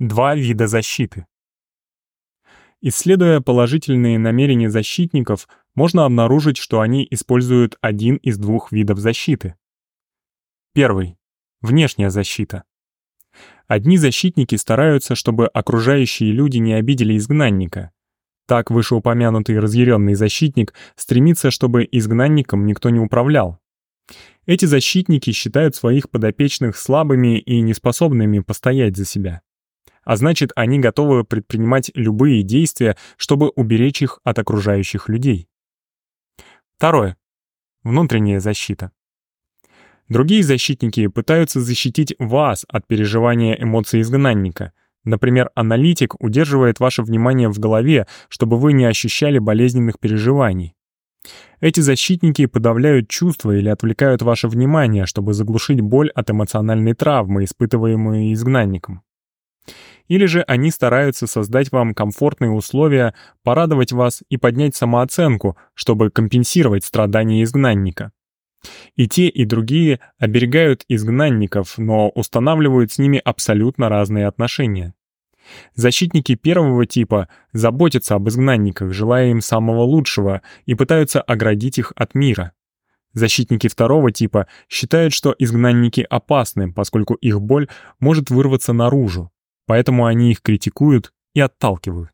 Два вида защиты. Исследуя положительные намерения защитников, можно обнаружить, что они используют один из двух видов защиты. Первый. Внешняя защита. Одни защитники стараются, чтобы окружающие люди не обидели изгнанника. Так вышеупомянутый разъяренный защитник стремится, чтобы изгнанником никто не управлял. Эти защитники считают своих подопечных слабыми и неспособными постоять за себя. А значит, они готовы предпринимать любые действия, чтобы уберечь их от окружающих людей. Второе. Внутренняя защита. Другие защитники пытаются защитить вас от переживания эмоций изгнанника. Например, аналитик удерживает ваше внимание в голове, чтобы вы не ощущали болезненных переживаний. Эти защитники подавляют чувства или отвлекают ваше внимание, чтобы заглушить боль от эмоциональной травмы, испытываемой изгнанником. Или же они стараются создать вам комфортные условия, порадовать вас и поднять самооценку, чтобы компенсировать страдания изгнанника. И те, и другие оберегают изгнанников, но устанавливают с ними абсолютно разные отношения. Защитники первого типа заботятся об изгнанниках, желая им самого лучшего, и пытаются оградить их от мира. Защитники второго типа считают, что изгнанники опасны, поскольку их боль может вырваться наружу, поэтому они их критикуют и отталкивают.